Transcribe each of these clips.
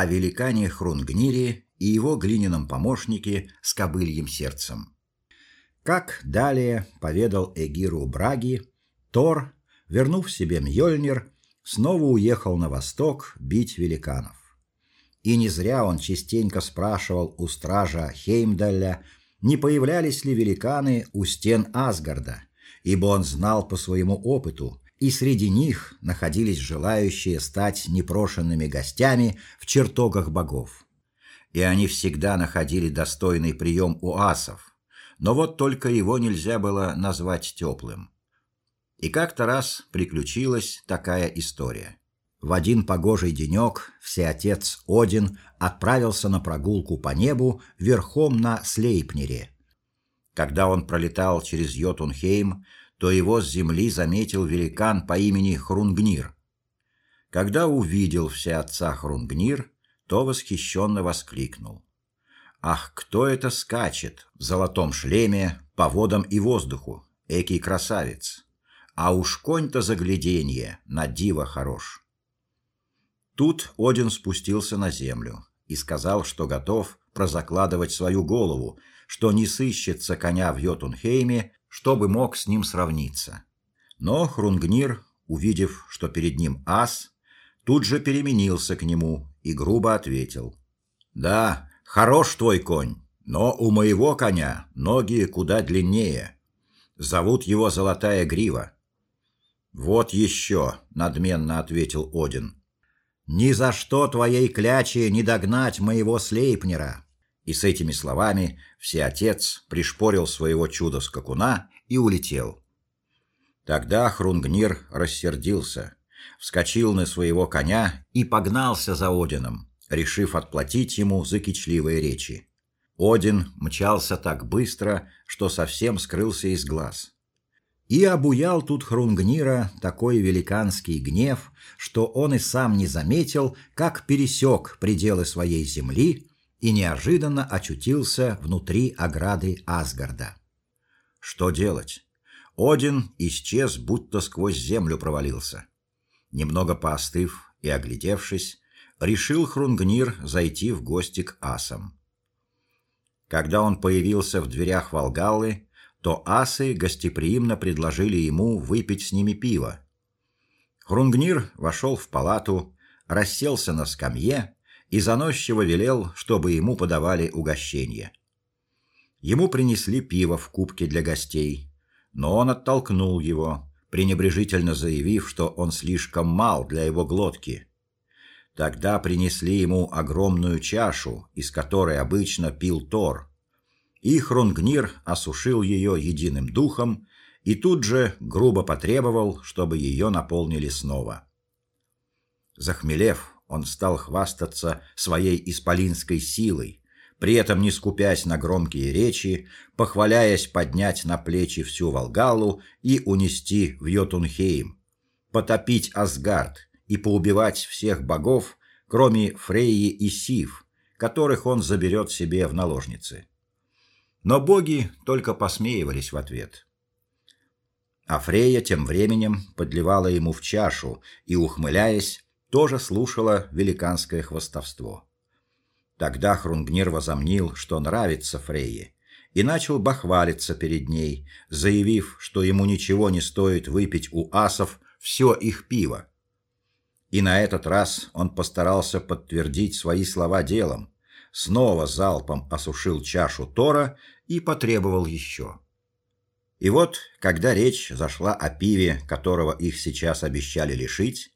о великане Хрунгнире и его глиняном помощнике с кобыльем сердцем. Как далее поведал Эгиру Браги, Тор, вернув себе Мьёльнир, снова уехал на восток бить великанов. И не зря он частенько спрашивал у стража Хеймдалля, не появлялись ли великаны у стен Асгарда, ибо он знал по своему опыту, и среди них находились желающие стать непрошенными гостями в чертогах богов. И они всегда находили достойный прием у асов, но вот только его нельзя было назвать теплым. И как-то раз приключилась такая история. В один погожий денек всеотец Один отправился на прогулку по небу верхом на Слейпнере. Когда он пролетал через Йотунхейм, то его с земли заметил великан по имени Хрунгнир. Когда увидел всеотца Хрунгнир, то восхищенно воскликнул: "Ах, кто это скачет в золотом шлеме по водам и воздуху, экий красавец!" а уж конь-то загляденье, на диво хорош. Тут Один спустился на землю и сказал, что готов прозакладывать свою голову, что не сыщется коня в Йотунхейме, чтобы мог с ним сравниться. Но Хрунгнир, увидев, что перед ним ас, тут же переменился к нему и грубо ответил: "Да, хорош твой конь, но у моего коня ноги куда длиннее. Зовут его Золотая грива. Вот еще, надменно ответил Один. Ни за что твоей кляче не догнать моего Слейпнера. И с этими словами всеотец пришпорил своего чудо-скакуна и улетел. Тогда Хрунгнир рассердился, вскочил на своего коня и погнался за Одином, решив отплатить ему за кичливые речи. Один мчался так быстро, что совсем скрылся из глаз. И обуял тут Хрунгнира такой великанский гнев, что он и сам не заметил, как пересек пределы своей земли и неожиданно очутился внутри ограды Асгарда. Что делать? Один исчез, будто сквозь землю провалился. Немного поостыв и оглядевшись, решил Хрунгнир зайти в гости к асам. Когда он появился в дверях Волгаллы, то асы гостеприимно предложили ему выпить с ними пиво. Хрунгнир вошел в палату, расселся на скамье и заносчиво велел, чтобы ему подавали угощение. Ему принесли пиво в кубке для гостей, но он оттолкнул его, пренебрежительно заявив, что он слишком мал для его глотки. Тогда принесли ему огромную чашу, из которой обычно пил Тор, и Хрунгнир осушил ее единым духом и тут же грубо потребовал, чтобы ее наполнили снова. Захмелев, он стал хвастаться своей исполинской силой, при этом не скупясь на громкие речи, похваляясь поднять на плечи всю Волгалу и унести в Йотунхейм, потопить Асгард и поубивать всех богов, кроме Фрейи и Сив, которых он заберет себе в наложницы. Но боги только посмеивались в ответ. А Фрейя тем временем подливала ему в чашу и, ухмыляясь, тоже слушала великанское хвастовство. Тогда Хрунгнир возомнил, что нравится Фрейе, и начал бахвалиться перед ней, заявив, что ему ничего не стоит выпить у асов все их пиво. И на этот раз он постарался подтвердить свои слова делом, снова залпом осушил чашу Тора и потребовал еще. И вот, когда речь зашла о пиве, которого их сейчас обещали лишить,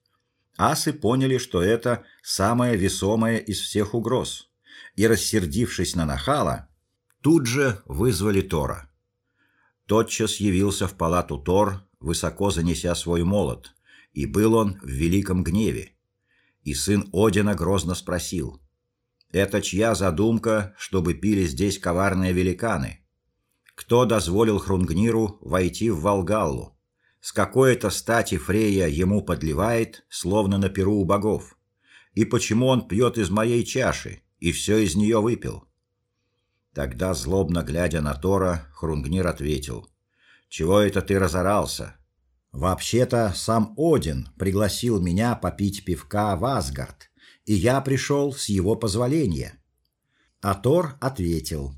асы поняли, что это самое весомое из всех угроз, и рассердившись на нахала, тут же вызвали Тора. Тотчас явился в палату Тор, высоко занеся свой молот, и был он в великом гневе. И сын Одина грозно спросил: это чья задумка, чтобы пили здесь коварные великаны? Кто дозволил Хрунгниру войти в Волгаллу? С какой это стати Фрейя ему подливает, словно на перу у богов? И почему он пьет из моей чаши и все из нее выпил? Тогда злобно глядя на Тора, Хрунгнир ответил: "Чего это ты разорался? Вообще-то сам Один пригласил меня попить пивка в Асгард и я пришел с его позволения. А Тор ответил: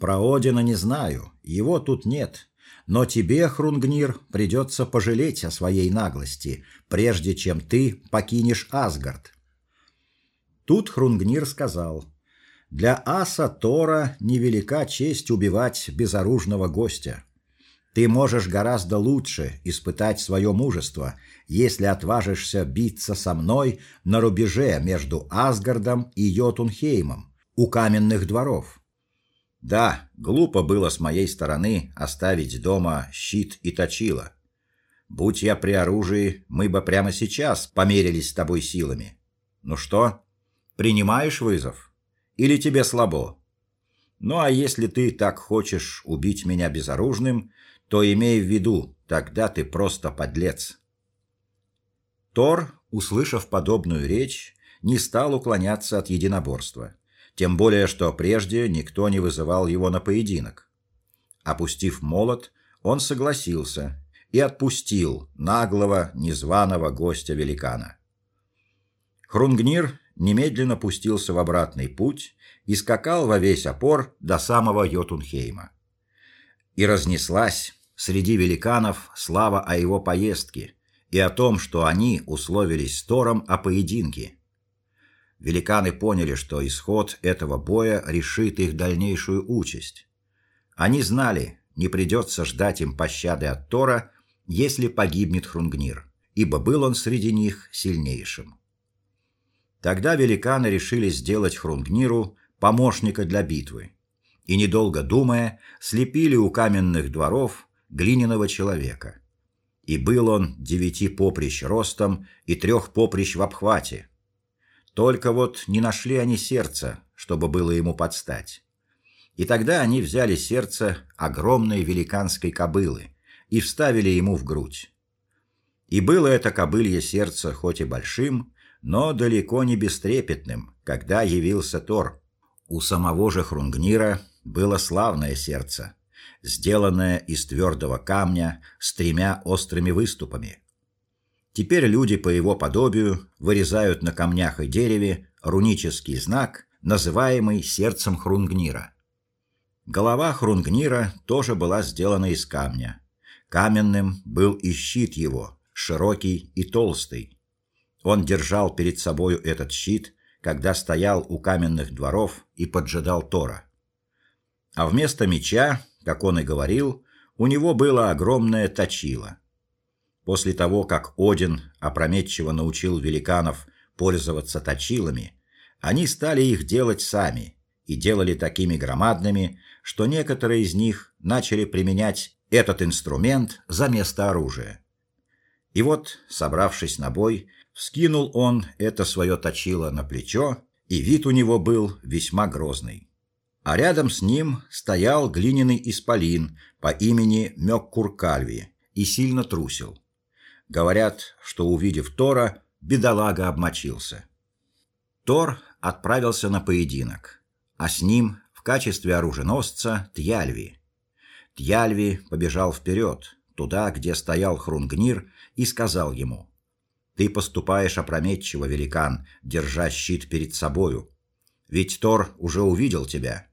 Про Одина не знаю, его тут нет. Но тебе, Хрунгнир, придется пожалеть о своей наглости, прежде чем ты покинешь Асгард. Тут Хрунгнир сказал: Для аса Тора невелика честь убивать безоружного гостя. Ты можешь гораздо лучше испытать свое мужество, если отважишься биться со мной на рубеже между Асгардом и Йотунхеймом у каменных дворов. Да, глупо было с моей стороны оставить дома щит и точило. Будь я при оружии, мы бы прямо сейчас померились с тобой силами. Ну что, принимаешь вызов или тебе слабо? Ну а если ты так хочешь убить меня безоружным, то имей в виду, тогда ты просто подлец. Тор, услышав подобную речь, не стал уклоняться от единоборства, тем более что прежде никто не вызывал его на поединок. Опустив молот, он согласился и отпустил наглого, незваного гостя великана. Хрунгнир немедленно пустился в обратный путь и скакал во весь опор до самого Йотунхейма. И разнеслась среди великанов слава о его поездке и о том, что они условились с Тором о поединке. Великаны поняли, что исход этого боя решит их дальнейшую участь. Они знали, не придется ждать им пощады от Тора, если погибнет Хрунгнир, ибо был он среди них сильнейшим. Тогда великаны решили сделать Хрунгниру помощника для битвы, и недолго думая, слепили у каменных дворов глиняного человека. И был он девяти поприщ ростом и трех поприщ в обхвате. Только вот не нашли они сердца, чтобы было ему подстать. И тогда они взяли сердце огромной великанской кобылы и вставили ему в грудь. И было это кобылье сердце хоть и большим, но далеко не бестрепетным, когда явился Тор. У самого же Хрунгнира было славное сердце, сделанное из твердого камня с тремя острыми выступами. Теперь люди по его подобию вырезают на камнях и дереве рунический знак, называемый сердцем Хрунгнира. Голова Хрунгнира тоже была сделана из камня. Каменным был и щит его, широкий и толстый. Он держал перед собою этот щит, когда стоял у каменных дворов и поджидал Тора. А вместо меча как он и говорил, у него было огромное точило. После того, как Один опрометчиво научил великанов пользоваться точилами, они стали их делать сами и делали такими громадными, что некоторые из них начали применять этот инструмент за место оружия. И вот, собравшись на бой, вскинул он это свое точило на плечо, и вид у него был весьма грозный а рядом с ним стоял глиняный исполин по имени Мёккуркальви и сильно трусил. Говорят, что увидев Тора, бедолага обмочился. Тор отправился на поединок, а с ним в качестве оруженосца Тьяльви. Тьяльви побежал вперед, туда, где стоял Хрунгнир, и сказал ему: "Ты поступаешь опрометчиво, великан, держа щит перед собою. Ведь Тор уже увидел тебя.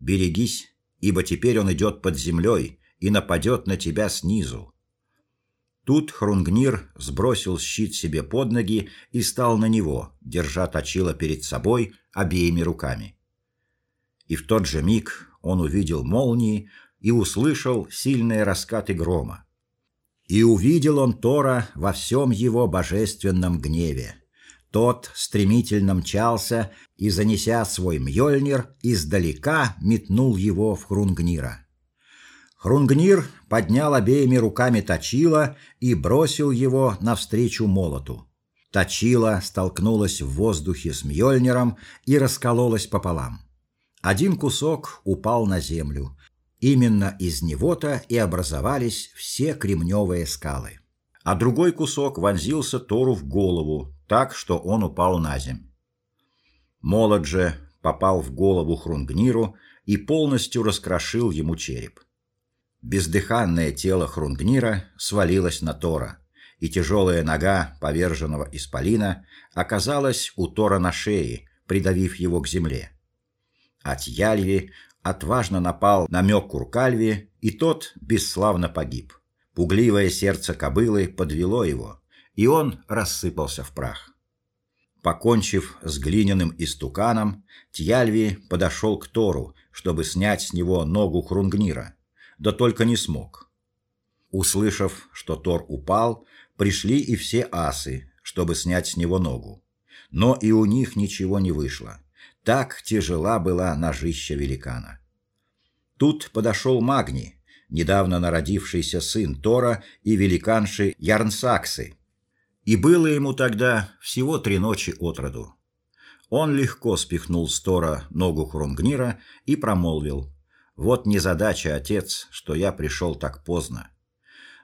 Берегись, ибо теперь он идет под землей и нападет на тебя снизу. Тут Хрунгнир сбросил щит себе под ноги и стал на него, держа точило перед собой обеими руками. И в тот же миг он увидел молнии и услышал сильные раскаты грома. И увидел он Тора во всем его божественном гневе. Тот стремительно мчался и, занеся свой мьёльнир, издалека метнул его в Хрунгнира. Хрунгнир поднял обеими руками точило и бросил его навстречу молоту. Точило столкнулось в воздухе с мьёльниром и раскололось пополам. Один кусок упал на землю. Именно из него-то и образовались все кремневые скалы. А другой кусок вонзился Тору в голову, так, что он упал на земь. Молот же попал в голову Хрунгниру и полностью раскрошил ему череп. Бездыханное тело Хрунгнира свалилось на Тора, и тяжелая нога поверженного исполина оказалась у Тора на шее, придавив его к земле. Тьяльви отважно напал на Мёккур-Кальви, и тот бесславно погиб. Пугливое сердце кобылы подвело его, и он рассыпался в прах. Покончив с глиняным истуканом, Тьяльви подошел к Тору, чтобы снять с него ногу Хрунгнира, да только не смог. Услышав, что Тор упал, пришли и все асы, чтобы снять с него ногу. Но и у них ничего не вышло. Так тяжела была ножища великана. Тут подошел Магни, недавно народившийся сын Тора и великанши Ярнсаксы. И было ему тогда всего три ночи от роду. Он легко спихнул с Тора ногу Хрунгнира и промолвил: "Вот незадача, отец, что я пришел так поздно.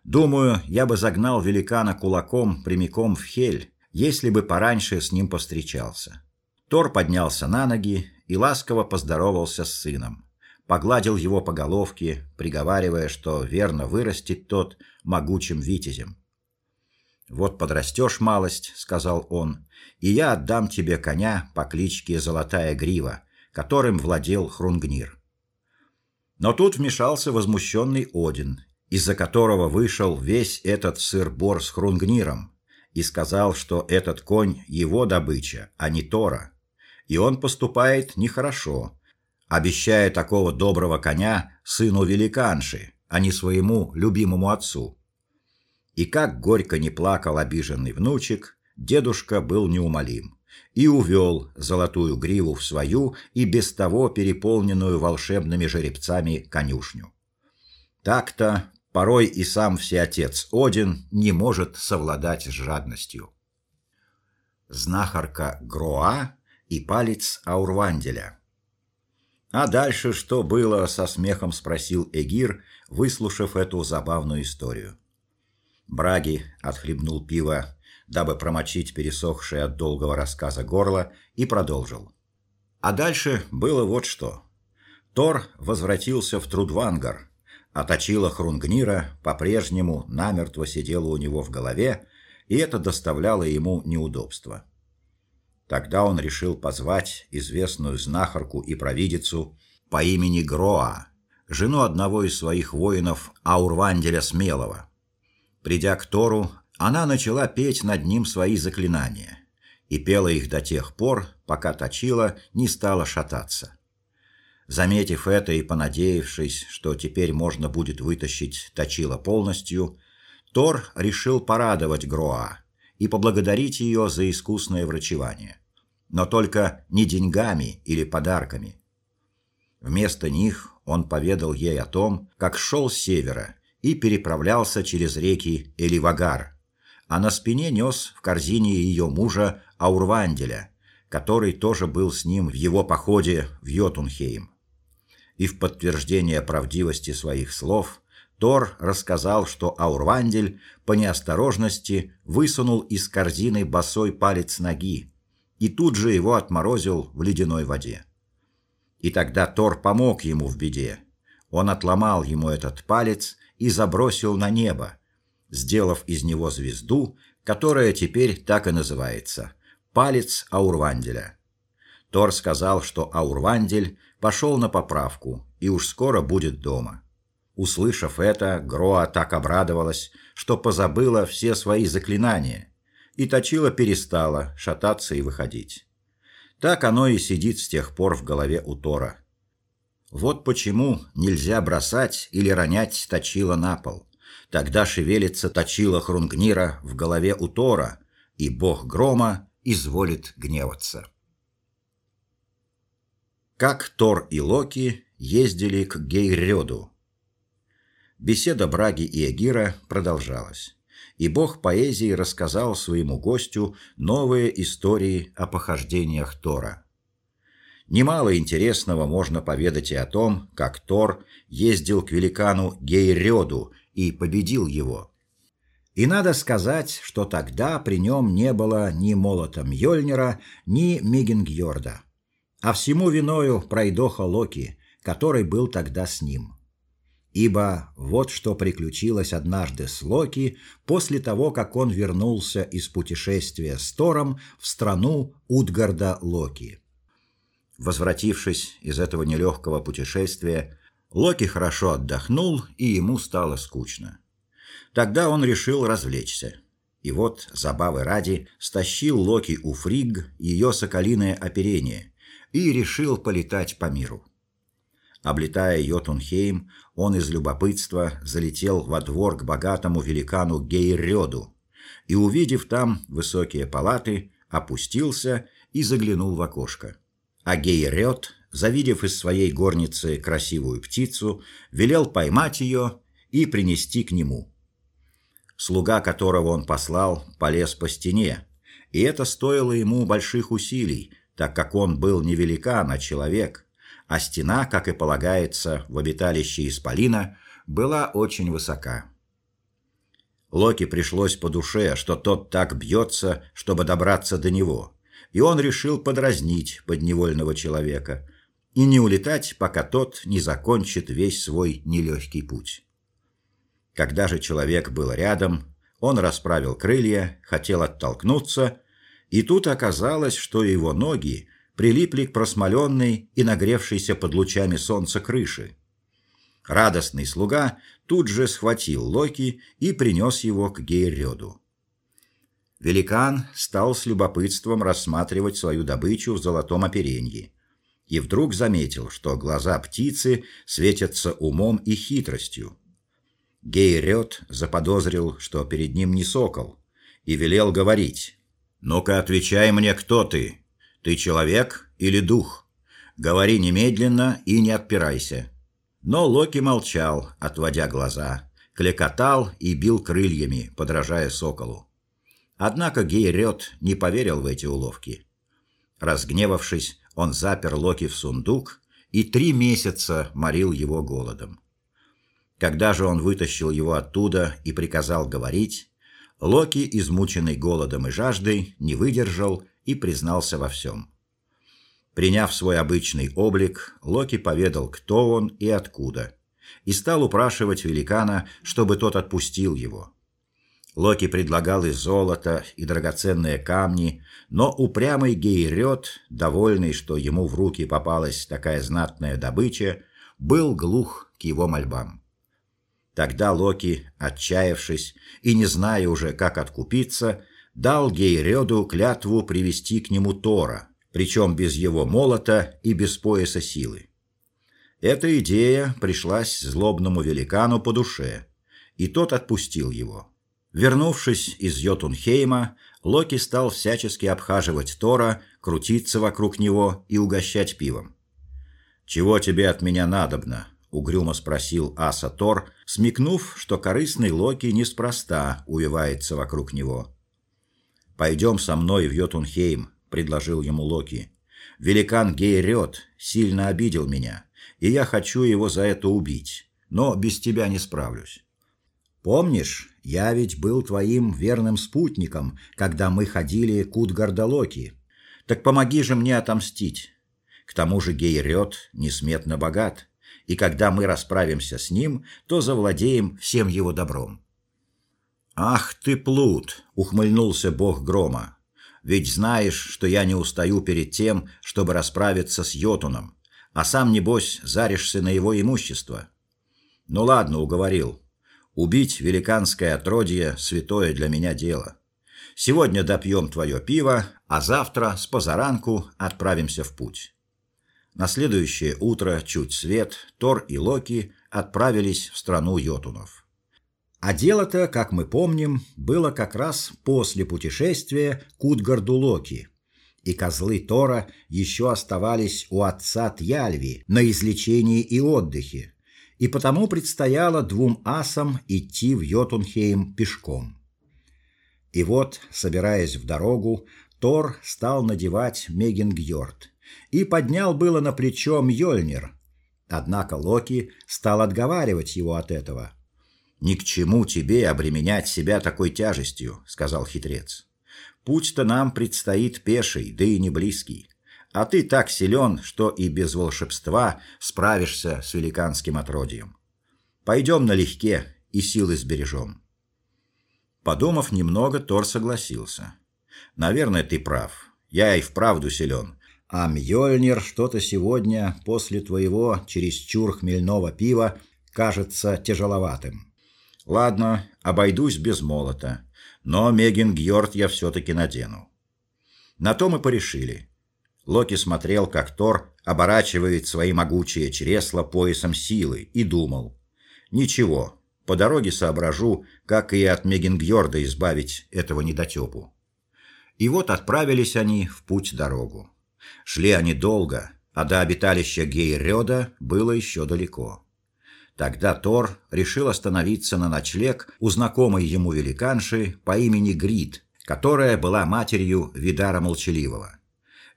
Думаю, я бы загнал великана кулаком прямиком в Хель, если бы пораньше с ним повстречался". Тор поднялся на ноги и ласково поздоровался с сыном. Погладил его по головке, приговаривая, что верно вырастет тот могучим витязем. Вот подрастешь малость, сказал он, и я отдам тебе коня по кличке Золотая грива, которым владел Хрунгнир. Но тут вмешался возмущенный Один, из-за которого вышел весь этот сыр-бор с Хрунгниром, и сказал, что этот конь его добыча, а не Тора и он поступает нехорошо, обещая такого доброго коня сыну великанши, а не своему любимому отцу. И как горько не плакал обиженный внучек, дедушка был неумолим и увел золотую гриву в свою и без того переполненную волшебными жеребцами конюшню. Так-то порой и сам всеотец Один не может совладать с жадностью. Знахарка Гроа и палец Аурванделя. А дальше что было, со смехом спросил Эгир, выслушав эту забавную историю. Браги отхлебнул пиво, дабы промочить пересохшее от долгого рассказа горло, и продолжил. А дальше было вот что. Тор возвратился в Трудвангар, а точила Хрунгнира по-прежнему намертво сидела у него в голове, и это доставляло ему неудобства. Тогда он решил позвать известную знахарку и провидицу по имени Гроа, жену одного из своих воинов Аурванделя Смелого. Придя к Тору, она начала петь над ним свои заклинания и пела их до тех пор, пока точила не стала шататься. Заметив это и понадеявшись, что теперь можно будет вытащить точила полностью, Тор решил порадовать Гроа и поблагодарить ее за искусное врачевание но только не деньгами или подарками. Вместо них он поведал ей о том, как шел с севера и переправлялся через реки Эливагар, а на спине нес в корзине ее мужа Аурванделя, который тоже был с ним в его походе в Йотунхейм. И в подтверждение правдивости своих слов Тор рассказал, что Аурвандель по неосторожности высунул из корзины босой палец ноги, и тут же его отморозил в ледяной воде. И тогда Тор помог ему в беде. Он отломал ему этот палец и забросил на небо, сделав из него звезду, которая теперь так и называется палец Аурванделя. Тор сказал, что Аурвандель пошел на поправку и уж скоро будет дома. Услышав это, Гроа так обрадовалась, что позабыла все свои заклинания и точила перестала шататься и выходить. Так оно и сидит с тех пор в голове у Тора. Вот почему нельзя бросать или ронять точила на пол. Тогда шевелится точила Хрунгнира в голове у Тора, и бог грома изволит гневаться. Как Тор и Локи ездили к Гейрёду. Беседа Браги и Эгира продолжалась и бог поэзии рассказал своему гостю новые истории о похождениях Тора. Немало интересного можно поведать и о том, как Тор ездил к великану Гейрёду и победил его. И надо сказать, что тогда при нем не было ни молота Мьёльнира, ни Мигингьорда, а всему виною пройдоха Локи, который был тогда с ним. Ибо вот что приключилось однажды с Локи после того, как он вернулся из путешествия с Тором в страну Утгарда Локи. Возвратившись из этого нелегкого путешествия, Локи хорошо отдохнул, и ему стало скучно. Тогда он решил развлечься. И вот, забавы ради, стащил Локи у Фригг ее соколиное оперение и решил полетать по миру. Облетая Йотунхейм, он из любопытства залетел во двор к богатому великану Гейрёду и, увидев там высокие палаты, опустился и заглянул в окошко. А Гейрёд, завидев из своей горницы красивую птицу, велел поймать ее и принести к нему. Слуга, которого он послал, полез по стене, и это стоило ему больших усилий, так как он был не великан, а человек, а стена, как и полагается в обиталище исполина, была очень высока. Локи пришлось по душе, что тот так бьется, чтобы добраться до него, и он решил подразнить подневольного человека и не улетать, пока тот не закончит весь свой нелегкий путь. Когда же человек был рядом, он расправил крылья, хотел оттолкнуться, и тут оказалось, что его ноги прилипли к просмоленной и нагревшейся под лучами солнца крыши. Радостный слуга тут же схватил Локи и принес его к Гейрёду. Великан стал с любопытством рассматривать свою добычу в золотом оперенье и вдруг заметил, что глаза птицы светятся умом и хитростью. Гейрёд заподозрил, что перед ним не сокол, и велел говорить: "Ну-ка, отвечай мне, кто ты? Ты человек или дух? Говори немедленно и не отпирайся". Но Локи молчал, отводя глаза, клекотал и бил крыльями, подражая соколу. Однако Гейрёд не поверил в эти уловки. Разгневавшись, он запер Локи в сундук и три месяца морил его голодом. Когда же он вытащил его оттуда и приказал говорить, Локи, измученный голодом и жаждой, не выдержал и признался во всем. Приняв свой обычный облик, Локи поведал, кто он и откуда, и стал упрашивать великана, чтобы тот отпустил его. Локи предлагал и золото, и драгоценные камни, но упрямый Гейрёд, довольный, что ему в руки попалась такая знатная добыча, был глух к его мольбам. Тогда Локи, отчаявшись и не зная уже, как откупиться, дал Гейрёду клятву привести к нему Тора, причем без его молота и без пояса силы. Эта идея пришлась злобному великану по душе, и тот отпустил его. Вернувшись из Йотунхейма, Локи стал всячески обхаживать Тора, крутиться вокруг него и угощать пивом. «Чего тебе от меня надобно?» угрюмо спросил Аса Тор, смекнув, что корыстный Локи неспроста увивается вокруг него. «Пойдем со мной в Йотунхейм», — предложил ему Локи. «Великан Гейрёд сильно обидел меня, и я хочу его за это убить, но без тебя не справлюсь». «Помнишь, я ведь был твоим верным спутником, когда мы ходили к Утгардалоки. Так помоги же мне отомстить. К тому же Гейрёд несметно богат, и когда мы расправимся с ним, то завладеем всем его добром. Ах ты плут, ухмыльнулся бог грома. Ведь знаешь, что я не устаю перед тем, чтобы расправиться с Йотуном, а сам небось заришься на его имущество. Ну ладно, уговорил. Убить великанское отродье святое для меня дело. Сегодня допьем твое пиво, а завтра с позаранку отправимся в путь. На следующее утро, чуть свет, Тор и Локи отправились в страну йотунов. А дело-то, как мы помним, было как раз после путешествия к Утгарду Локи. И козлы Тора еще оставались у отца Тьяльви на излечении и отдыхе, и потому предстояло двум асам идти в Йотунхейм пешком. И вот, собираясь в дорогу, Тор стал надевать Мегингьорд, и поднял было на плечо Мьёльнир. Однако Локи стал отговаривать его от этого. Ни к чему тебе обременять себя такой тяжестью, сказал хитрец. Путь-то нам предстоит пеший, да и не близкий. А ты так силен, что и без волшебства справишься с великанским отродьем. Пойдем налегке и силы сбережем. Подумав немного, Тор согласился. Наверное, ты прав. Я и вправду силен. А Мьёльнир что-то сегодня после твоего чересчур хмельного пива кажется тяжеловатым. Ладно, обойдусь без молота, но Мегингьорд я все таки надену. На то мы порешили. Локи смотрел, как Тор оборачивает свои могучие чресла поясом силы и думал: ничего, по дороге соображу, как и от Мегингьорда избавить этого недотепу. И вот отправились они в путь-дорогу. Шли они долго, а до обиталища Гейрёда было еще далеко. Тогда Тор решил остановиться на ночлег у знакомой ему великанши по имени Грид, которая была матерью Видара Молчаливого.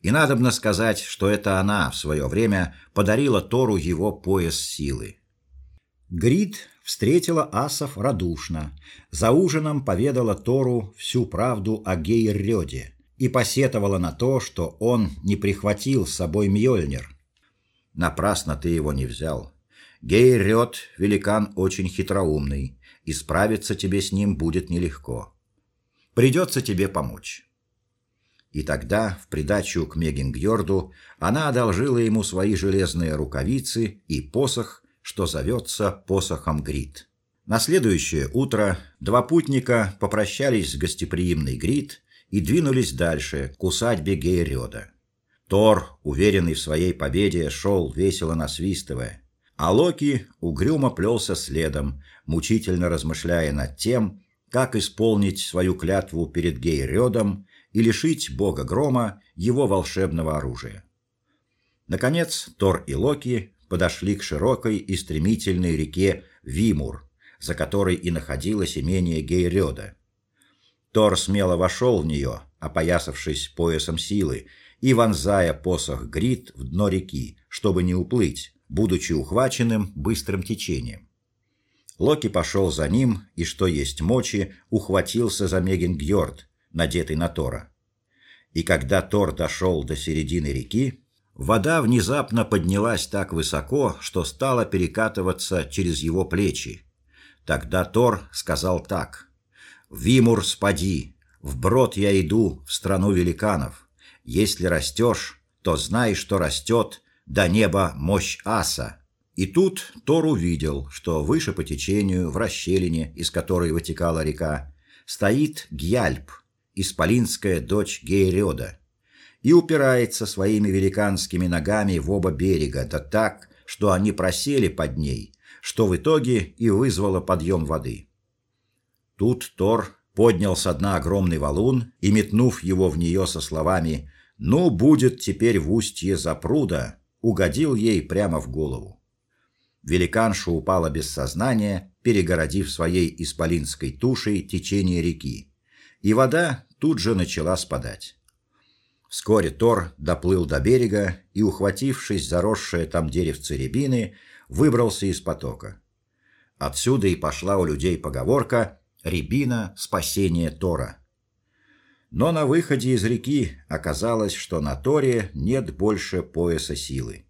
И надобно сказать, что это она в свое время подарила Тору его пояс силы. Грид встретила асов радушно. За ужином поведала Тору всю правду о Гейррёде и посетовала на то, что он не прихватил с собой Мьёльнир. Напрасно ты его не взял. Гейррёд великан очень хитроумный, и справиться тебе с ним будет нелегко. Придется тебе помочь. И тогда, в придачу к Мегингьорду, она одолжила ему свои железные рукавицы и посох что зовется посохом Грит. На следующее утро два путника попрощались с гостеприимной Грит и двинулись дальше к усадьбе Гейрёда. Тор, уверенный в своей победе, шел весело насвистывая, а Локи угрюмо плелся следом, мучительно размышляя над тем, как исполнить свою клятву перед Гейрёдом и лишить бога грома его волшебного оружия. Наконец, Тор и Локи подошли к широкой и стремительной реке Вимур, за которой и находилось имение Гейрёда. Тор смело вошел в нее, опоясавшись поясом силы, и вонзая посох Грит в дно реки, чтобы не уплыть, будучи ухваченным быстрым течением. Локи пошел за ним и что есть мочи, ухватился за Мегингьорд, надетый на Тора. И когда Тор дошел до середины реки, Вода внезапно поднялась так высоко, что стала перекатываться через его плечи. Тогда Тор сказал так: "Вимур, спади, вброд я иду в страну великанов. Если растешь, то знай, что растет до неба мощь аса". И тут Тор увидел, что выше по течению, в расщелине, из которой вытекала река, стоит Гьяльп, исполинская дочь Гейрёда и упирается своими великанскими ногами в оба берега, да так, что они просели под ней, что в итоге и вызвало подъем воды. Тут Тор поднял с дна огромный валун и метнув его в нее со словами: "Ну будет теперь в устье запруда", угодил ей прямо в голову. Великанша упала без сознания, перегородив своей исполинской тушей течение реки, и вода тут же начала спадать. Вскоре Тор доплыл до берега и, ухватившись за росшее там деревце рябины, выбрался из потока. Отсюда и пошла у людей поговорка «Рябина – спасение Тора». Но на выходе из реки оказалось, что на Торе нет больше пояса силы.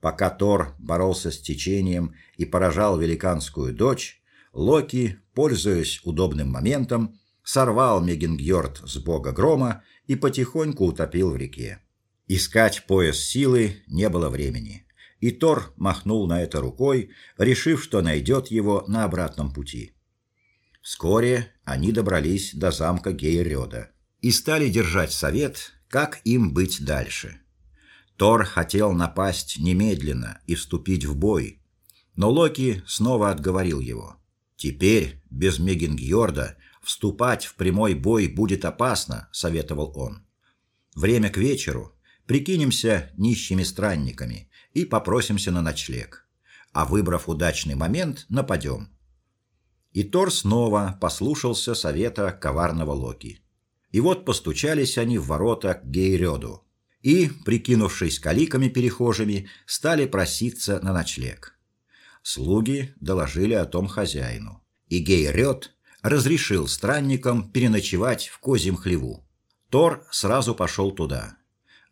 Пока Тор боролся с течением и поражал великанскую дочь, Локи, пользуясь удобным моментом, сорвал Мегингьорд с бога грома и потихоньку утопил в реке. Искать пояс силы не было времени, и Тор махнул на это рукой, решив, что найдет его на обратном пути. Вскоре они добрались до замка Гейрёда и стали держать совет, как им быть дальше. Тор хотел напасть немедленно и вступить в бой, но Локи снова отговорил его. Теперь без Мегингьорда Вступать в прямой бой будет опасно, советовал он. Время к вечеру. Прикинемся нищими странниками и попросимся на ночлег. А выбрав удачный момент, нападем. И Тор снова послушался совета коварного Локи. И вот постучались они в ворота к Гейрёду и, прикинувшись каликами перехожими, стали проситься на ночлег. Слуги доложили о том хозяину, и Гейрёд разрешил странникам переночевать в козьем хлеву. Тор сразу пошел туда.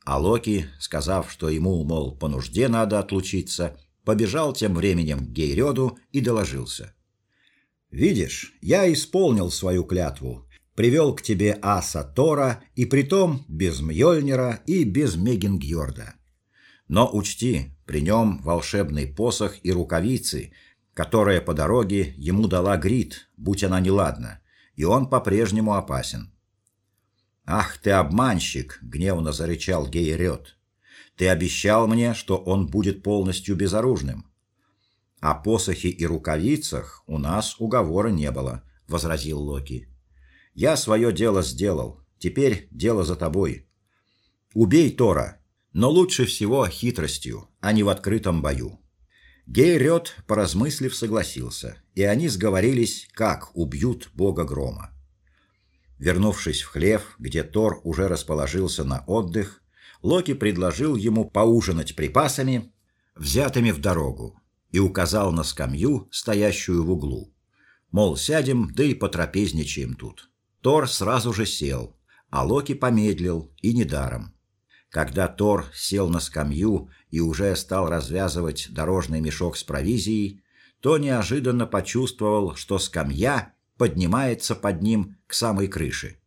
А Локи, сказав, что ему, мол, по нужде надо отлучиться, побежал тем временем к Гейрёду и доложился. Видишь, я исполнил свою клятву, привел к тебе аса Тора, и притом без Мьёльнира и без Мегингьорда. Но учти, при нем волшебный посох и рукавицы, которые по дороге ему дала Грит, будь она неладна, и он по-прежнему опасен. Ах ты обманщик, гневно зарычал Гейрёд. Ты обещал мне, что он будет полностью безоружным. О посохе и рукавицах у нас уговора не было, возразил Локи. Я свое дело сделал. Теперь дело за тобой. Убей Тора, но лучше всего хитростью, а не в открытом бою. Гейрёд, поразмыслив, согласился, и они сговорились, как убьют бога грома. Вернувшись в хлев, где Тор уже расположился на отдых, Локи предложил ему поужинать припасами, взятыми в дорогу, и указал на скамью, стоящую в углу. Мол, сядем, да и потрапезничаем тут. Тор сразу же сел, а Локи помедлил, и недаром. Когда Тор сел на скамью и уже стал развязывать дорожный мешок с провизией, то неожиданно почувствовал, что скамья поднимается под ним к самой крыше.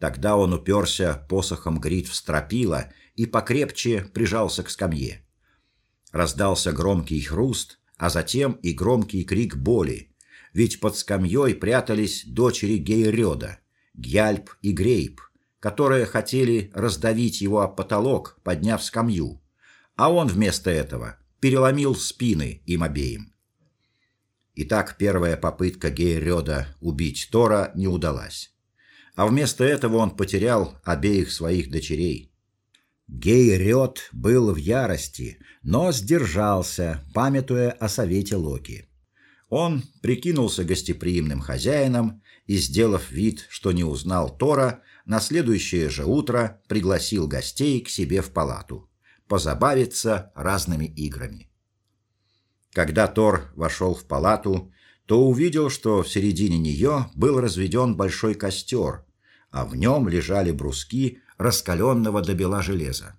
Тогда он уперся посохом грит в стропила и покрепче прижался к скамье. Раздался громкий хруст, а затем и громкий крик боли, ведь под скамьей прятались дочери Гейрёда, Гьяльп и Грейп, которые хотели раздавить его об потолок, подняв скамью, а он вместо этого переломил спины им обеим. Итак, первая попытка Гейрёда убить Тора не удалась. А вместо этого он потерял обеих своих дочерей. Гейрёд был в ярости, но сдержался, памятуя о совете Локи. Он прикинулся гостеприимным хозяином и, сделав вид, что не узнал Тора, на следующее же утро пригласил гостей к себе в палату позабавиться разными играми. Когда Тор вошел в палату, то увидел, что в середине нее был разведен большой костер, а в нем лежали бруски раскаленного до бела железа.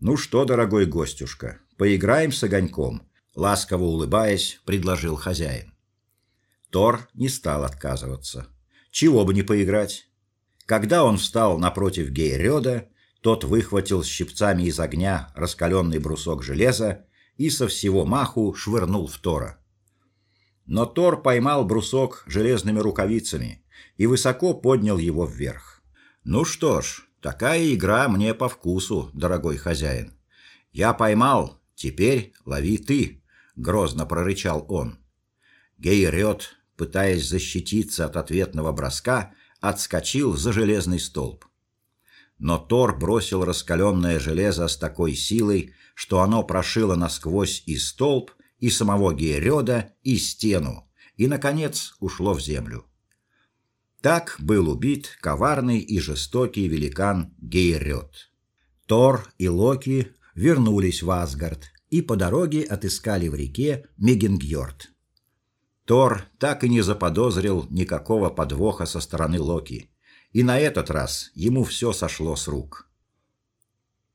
Ну что, дорогой гостюшка, поиграем с огоньком, ласково улыбаясь, предложил хозяин. Тор не стал отказываться. Чего бы не поиграть? Когда он встал напротив Гейрёда, тот выхватил щипцами из огня раскаленный брусок железа и со всего маху швырнул в Тора. Но Тор поймал брусок железными рукавицами и высоко поднял его вверх. Ну что ж, такая игра мне по вкусу, дорогой хозяин. Я поймал, теперь лови ты, грозно прорычал он. Гейрёд, пытаясь защититься от ответного броска, отскочил за железный столб. Но Тор бросил раскаленное железо с такой силой, что оно прошило насквозь и столб, и самого Гейрёда, и стену, и наконец ушло в землю. Так был убит коварный и жестокий великан Гейрёд. Тор и Локи вернулись в Асгард и по дороге отыскали в реке Мегингьорд. Тор так и не заподозрил никакого подвоха со стороны Локи, и на этот раз ему все сошло с рук.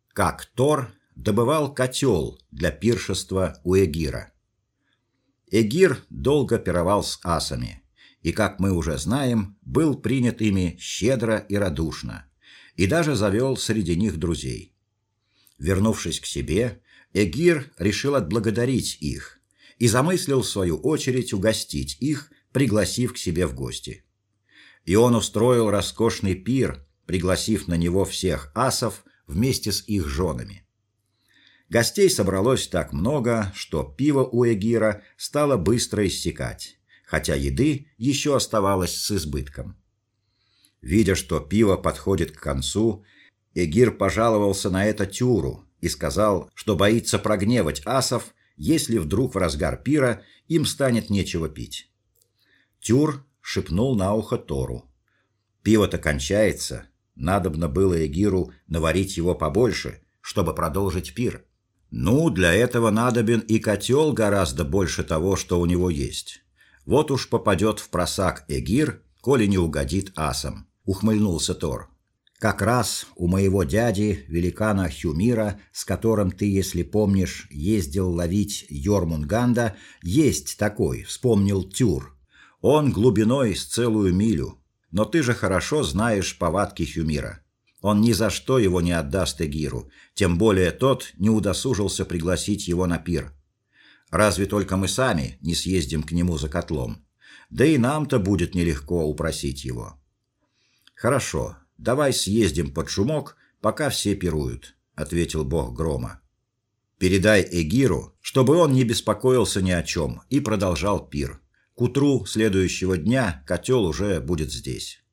Как Тор добывал котел для пиршества у Эгира. Эгир долго пировал с асами и, как мы уже знаем, был принят ими щедро и радушно, и даже завел среди них друзей. Вернувшись к себе, Эгир решил отблагодарить их и замыслил в свою очередь угостить их, пригласив к себе в гости. И он устроил роскошный пир, пригласив на него всех асов вместе с их женами. Гостей собралось так много, что пиво у Эгира стало быстро иссякать, хотя еды еще оставалось с избытком. Видя, что пиво подходит к концу, Эгир пожаловался на это Тюру и сказал, что боится прогневать асов, если вдруг в разгар пира им станет нечего пить. Тюр шепнул на ухо Тору. Пиво-то кончается, надобно было Эгиру наварить его побольше, чтобы продолжить пир. Ну, для этого надобен и котел гораздо больше того, что у него есть. Вот уж попадет в просак Эгир, коли не угодит асам, ухмыльнулся Тор. Как раз у моего дяди, великана Хюмира, с которым ты, если помнишь, ездил ловить Йормунганда, есть такой, вспомнил Тюр. Он глубиной с целую милю. Но ты же хорошо знаешь повадки Хюмира. Он ни за что его не отдаст Эгиру, тем более тот не удосужился пригласить его на пир. Разве только мы сами не съездим к нему за котлом. Да и нам-то будет нелегко упросить его. Хорошо, Давай съездим под шумок, пока все пируют, ответил бог грома. Передай Эгиру, чтобы он не беспокоился ни о чем и продолжал пир. К утру следующего дня котел уже будет здесь.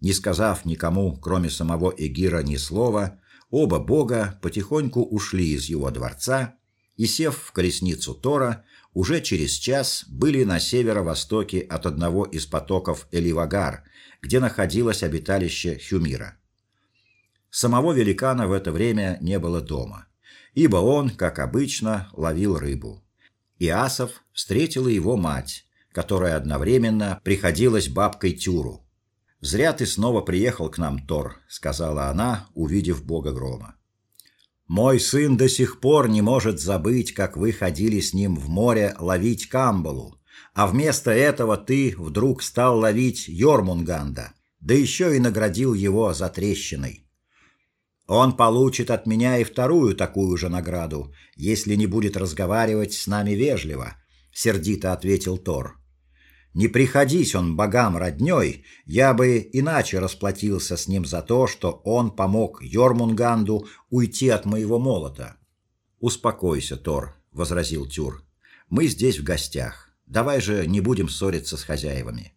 Не сказав никому, кроме самого Эгира, ни слова, оба бога потихоньку ушли из его дворца и, сев в колесницу Тора, уже через час были на северо-востоке от одного из потоков Эливагар, где находилось обиталище Хюмира. Самого великана в это время не было дома, ибо он, как обычно, ловил рыбу. Иасов встретила его мать, которая одновременно приходилась бабкой Тюру. Зря ты снова приехал к нам, Тор, сказала она, увидев бога грома. Мой сын до сих пор не может забыть, как вы ходили с ним в море ловить камбалу, а вместо этого ты вдруг стал ловить Йормунганда, да еще и наградил его за трещиной. Он получит от меня и вторую такую же награду, если не будет разговаривать с нами вежливо, сердито ответил Тор. Не приходись он богам роднёй, я бы иначе расплатился с ним за то, что он помог Йормунганду уйти от моего молота. Успокойся, Тор, возразил Тюр. Мы здесь в гостях. Давай же не будем ссориться с хозяевами.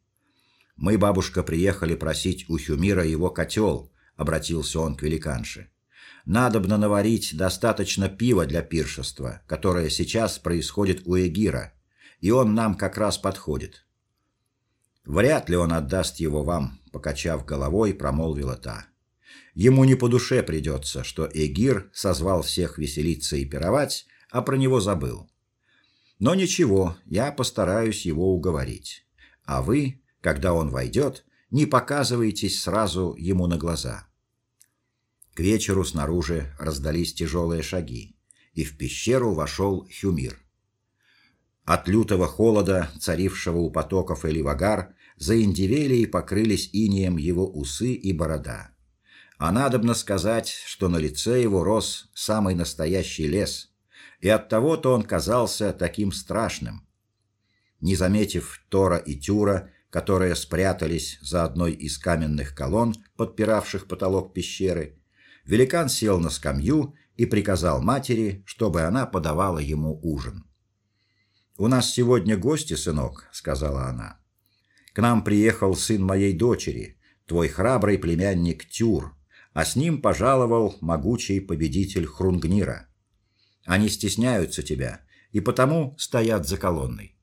Мы, бабушка, приехали просить у Хюмира его котел, обратился он к великанше. Надобно наварить достаточно пива для пиршества, которое сейчас происходит у Эгира, и он нам как раз подходит. Вряд ли он отдаст его вам, покачав головой, промолвила та. Ему не по душе придется, что Эгир созвал всех веселиться и пировать, а про него забыл. Но ничего, я постараюсь его уговорить. А вы, когда он войдет, не показывайтесь сразу ему на глаза. К вечеру снаружи раздались тяжелые шаги, и в пещеру вошел Хюмир. От лютого холода, царившего у потоков Эливагар, заиндевели и покрылись инеем его усы и борода. А надобно сказать, что на лице его рос самый настоящий лес, и оттого-то он казался таким страшным. Не заметив Тора и Тюра, которые спрятались за одной из каменных колонн, подпиравших потолок пещеры, великан сел на скамью и приказал матери, чтобы она подавала ему ужин. У нас сегодня гости, сынок, сказала она. К нам приехал сын моей дочери, твой храбрый племянник Тюр, а с ним пожаловал могучий победитель Хрунгнира. Они стесняются тебя и потому стоят за колонной.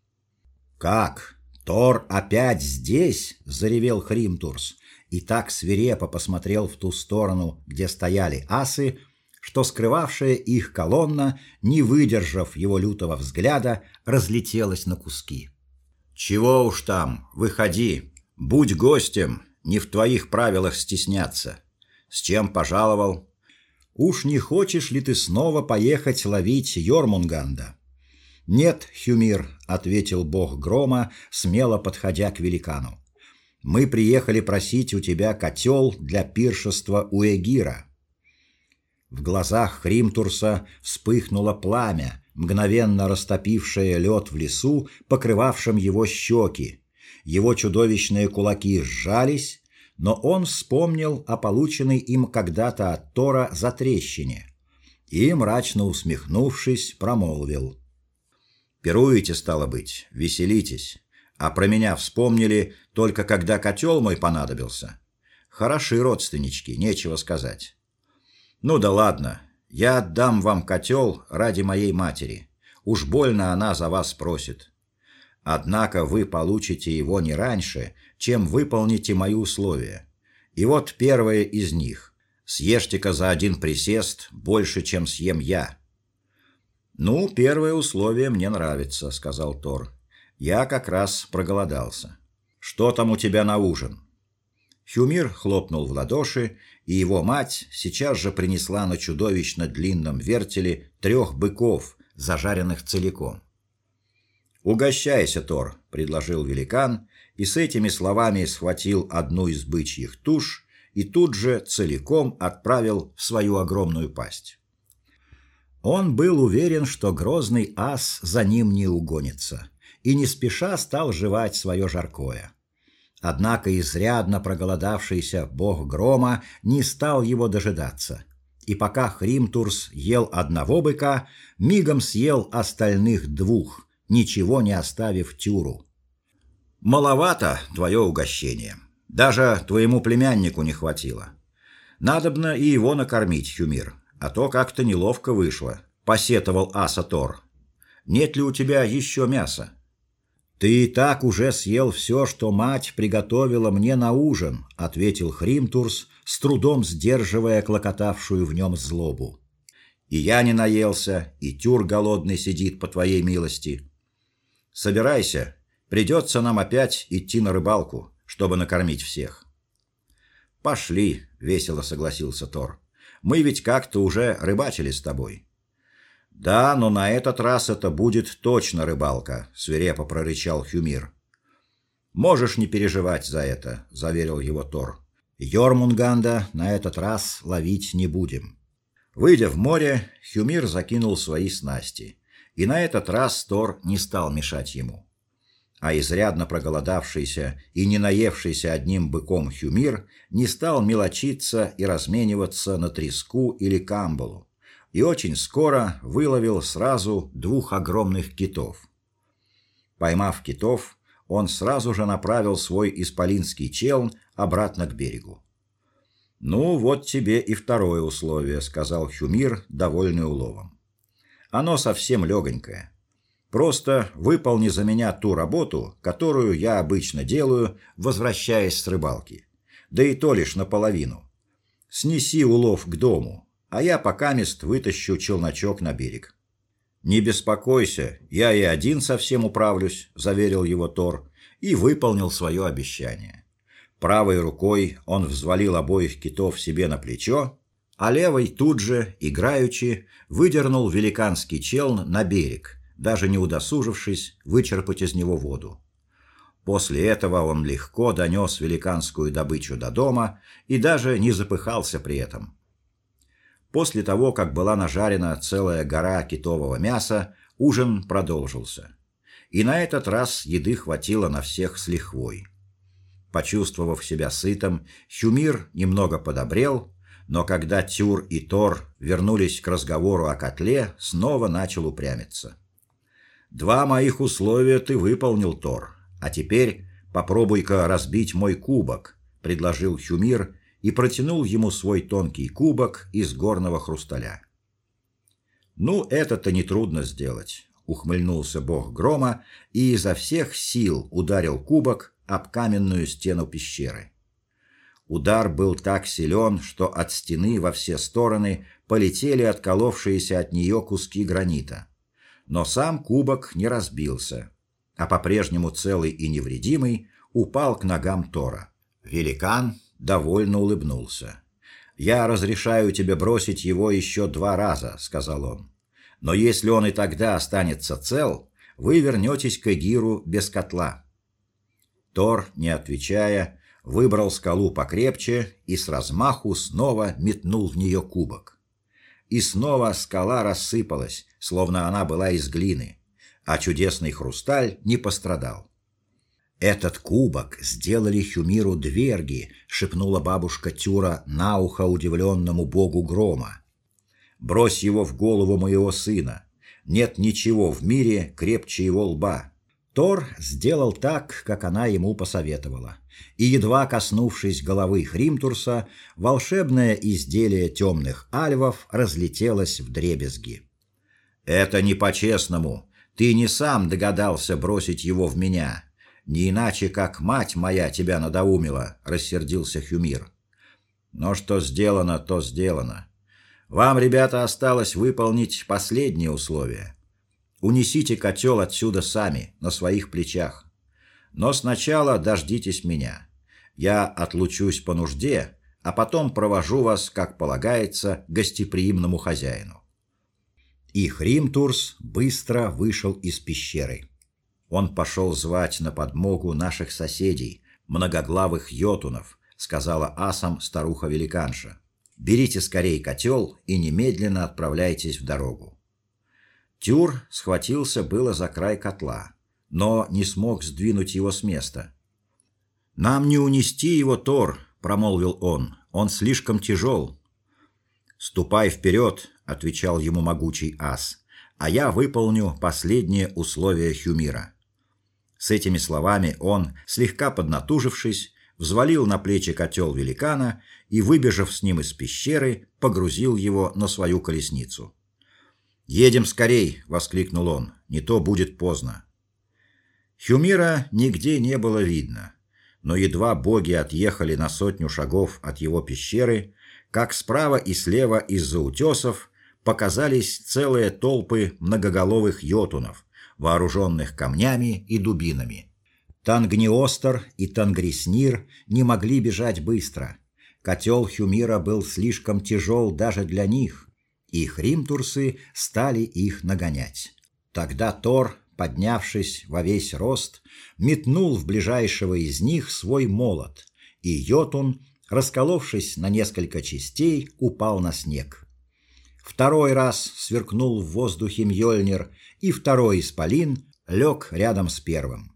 Как? Тор опять здесь? заревел Хримтурс и так свирепо посмотрел в ту сторону, где стояли асы, что скрывавшая их колонна, не выдержав его лютого взгляда, разлетелась на куски. Чего уж там, выходи, будь гостем, не в твоих правилах стесняться. С чем пожаловал? Уж не хочешь ли ты снова поехать ловить Йормунганда? Нет, Хюмир, ответил бог грома, смело подходя к великану. Мы приехали просить у тебя котел для пиршества у Эгира. В глазах Хримтурса вспыхнуло пламя, мгновенно растопившее лед в лесу, покрывавшем его щеки. Его чудовищные кулаки сжались, но он вспомнил о полученной им когда-то от Тора затрещине и мрачно усмехнувшись, промолвил: "Пируете стало быть, веселитесь, а про меня вспомнили только когда котел мой понадобился. Хороши родственнички, нечего сказать. Ну да ладно, я отдам вам котел ради моей матери. Уж больно она за вас просит. Однако вы получите его не раньше, чем выполните мои условия. И вот первое из них. Съешьте-ка за один присест больше, чем съем я. Ну, первое условие мне нравится, сказал Тор. Я как раз проголодался. Что там у тебя на ужин? Хюмир хлопнул в ладоши, и его мать сейчас же принесла на чудовищно длинном вертеле трех быков, зажаренных целиком. "Угощайся, Тор", предложил великан, и с этими словами схватил одну из бычьих туш и тут же целиком отправил в свою огромную пасть. Он был уверен, что грозный ас за ним не угонится, и не спеша стал жевать свое жаркое. Однако изрядно проголодавшийся бог грома не стал его дожидаться. И пока Хримтурс ел одного быка, мигом съел остальных двух, ничего не оставив тюру. Маловато твое угощение. Даже твоему племяннику не хватило. Надобно и его накормить, Хюмир, а то как-то неловко вышло, посетовал Асатор. Нет ли у тебя еще мяса? Ты и так уже съел все, что мать приготовила мне на ужин, ответил Хримтурс, с трудом сдерживая клокотавшую в нем злобу. И я не наелся, и тюр голодный сидит по твоей милости. Собирайся, придется нам опять идти на рыбалку, чтобы накормить всех. Пошли, весело согласился Тор. Мы ведь как-то уже рыбачили с тобой. Да, но на этот раз это будет точно рыбалка, свирепо прорычал Хюмир. Можешь не переживать за это, заверил его Тор. Йормунганда на этот раз ловить не будем. Выйдя в море, Хюмир закинул свои снасти, и на этот раз Тор не стал мешать ему. А изрядно проголодавшийся и не наевшийся одним быком Хюмир не стал мелочиться и размениваться на треску или камбалу и очень скоро выловил сразу двух огромных китов. Поймав китов, он сразу же направил свой исполинский челн обратно к берегу. Ну вот тебе и второе условие, сказал Хюмир, довольный уловом. Оно совсем легонькое. Просто выполни за меня ту работу, которую я обычно делаю, возвращаясь с рыбалки. Да и то лишь наполовину. Снеси улов к дому, а я пока мест вытащу челночок на берег. Не беспокойся, я и один совсем управлюсь, заверил его Тор и выполнил свое обещание. Правой рукой он взвалил обоих китов себе на плечо, а левой тут же, играючи, выдернул великанский челн на берег, даже не удосужившись вычерпать из него воду. После этого он легко донес великанскую добычу до дома и даже не запыхался при этом. После того, как была нажарена целая гора китового мяса, ужин продолжился. И на этот раз еды хватило на всех с лихвой. Почувствовав себя сытым, Хюмир немного подобрел, но когда Тюр и Тор вернулись к разговору о котле, снова начал упрямиться. Два моих условия ты выполнил, Тор. А теперь попробуй-ка разбить мой кубок, предложил Хюмир и протянул ему свой тонкий кубок из горного хрусталя. Ну, это-то не трудно сделать, ухмыльнулся бог грома и изо всех сил ударил кубок об каменную стену пещеры. Удар был так силен, что от стены во все стороны полетели отколовшиеся от нее куски гранита. Но сам кубок не разбился, а по-прежнему целый и невредимый упал к ногам Тора. Великан довольно улыбнулся. Я разрешаю тебе бросить его еще два раза, сказал он. Но если он и тогда останется цел, вы вернетесь к Эгиру без котла. Тор, не отвечая, выбрал скалу покрепче и с размаху снова метнул в нее кубок. И снова скала рассыпалась, словно она была из глины, а чудесный хрусталь не пострадал. Этот кубок сделали Хюмиру дверги, шепнула бабушка Тюра на ухо удивленному богу грома. Брось его в голову моего сына. Нет ничего в мире крепче его лба. Тор сделал так, как она ему посоветовала. И едва коснувшись головы Хримтурса, волшебное изделие темных альвов разлетелось вдребезги. Это не по-честному. Ты не сам догадался бросить его в меня. Не иначе, как мать моя тебя надоумила, рассердился Хюмир. Но что сделано, то сделано. Вам, ребята, осталось выполнить последнее условие. Унесите котел отсюда сами, на своих плечах. Но сначала дождитесь меня. Я отлучусь по нужде, а потом провожу вас, как полагается, гостеприимному хозяину. И Хримтурс быстро вышел из пещеры. Он пошел звать на подмогу наших соседей, многоглавых йотунов, сказала асам старуха-великанша. Берите скорей котел и немедленно отправляйтесь в дорогу. Тюр схватился было за край котла, но не смог сдвинуть его с места. Нам не унести его, Тор, промолвил он. Он слишком тяжел». Ступай вперед, отвечал ему могучий ас. А я выполню последнее условие Хюмира. С этими словами он, слегка поднатужившись, взвалил на плечи котел великана и, выбежав с ним из пещеры, погрузил его на свою колесницу. "Едем скорей", воскликнул он. "Не то будет поздно". Хюмира нигде не было видно, но едва боги отъехали на сотню шагов от его пещеры, как справа и слева из-за утесов показались целые толпы многоголовых йотунов, вооруженных камнями и дубинами. Тангниостер и Тангриснир не могли бежать быстро. Котел Хюмира был слишком тяжел даже для них, и хримтурсы стали их нагонять. Тогда Тор, поднявшись во весь рост, метнул в ближайшего из них свой молот, и Йотун, расколовшись на несколько частей, упал на снег. Второй раз сверкнул в воздухе Мьёльнир, и второй исполин лег рядом с первым.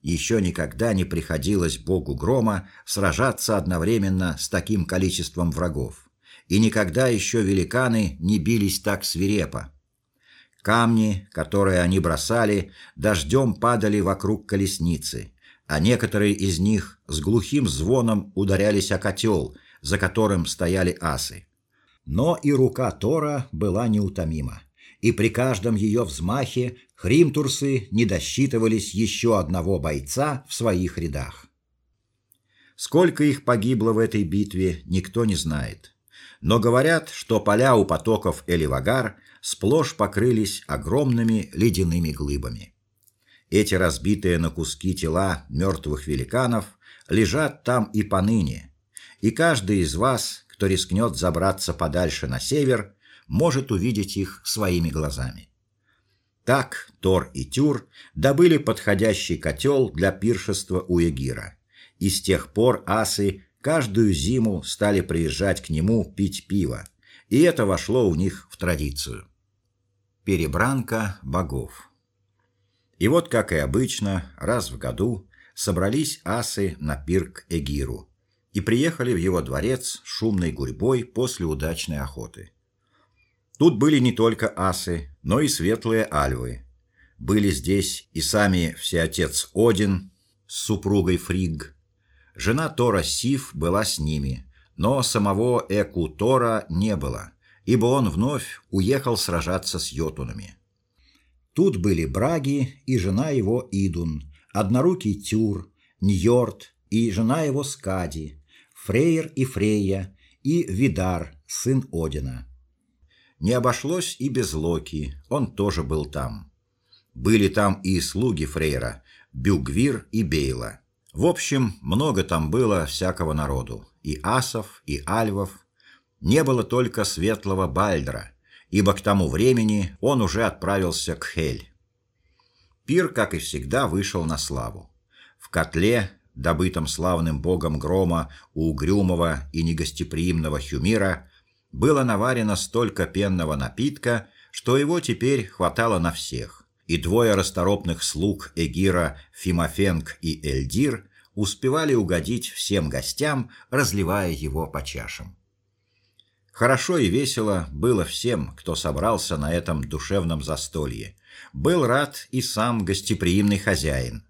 Еще никогда не приходилось богу грома сражаться одновременно с таким количеством врагов, и никогда еще великаны не бились так свирепо. Камни, которые они бросали, дождем падали вокруг колесницы, а некоторые из них с глухим звоном ударялись о котел, за которым стояли асы. Но и рука Тора была неутомима и при каждом ее взмахе хримтурсы не досчитывались еще одного бойца в своих рядах. Сколько их погибло в этой битве, никто не знает. Но говорят, что поля у потоков Эливагар сплошь покрылись огромными ледяными глыбами. Эти разбитые на куски тела мертвых великанов лежат там и поныне. И каждый из вас, кто рискнет забраться подальше на север, может увидеть их своими глазами. Так Тор и Тюр добыли подходящий котел для пиршества у Егира. И с тех пор асы каждую зиму стали приезжать к нему пить пиво, и это вошло у них в традицию. Перебранка богов. И вот, как и обычно, раз в году собрались асы на пир к Эгиру и приехали в его дворец шумной гурьбой после удачной охоты. Тут были не только асы, но и светлые альвы. Были здесь и сами всеотец Один с супругой Фриг. Жена Тора Сив была с ними, но самого Эку Тора не было, ибо он вновь уехал сражаться с йотунами. Тут были Браги и жена его Идун, однорукий Тюр, Ньорд и жена его Скади, Фрейр и Фрейя и Видар, сын Одина. Не обошлось и без Локи, он тоже был там. Были там и слуги Фрейра, Бюгвир и Бейла. В общем, много там было всякого народу, и асов, и альвов. Не было только светлого Бальдра, ибо к тому времени он уже отправился к Хель. Пир, как и всегда, вышел на славу. В котле, добытом славным богом грома у угрюмого и негостеприимного Хюмира, было наварено столько пенного напитка, что его теперь хватало на всех. И двое расторопных слуг Эгира, Фимофенг и Эльдир успевали угодить всем гостям, разливая его по чашам. Хорошо и весело было всем, кто собрался на этом душевном застолье. Был рад и сам гостеприимный хозяин,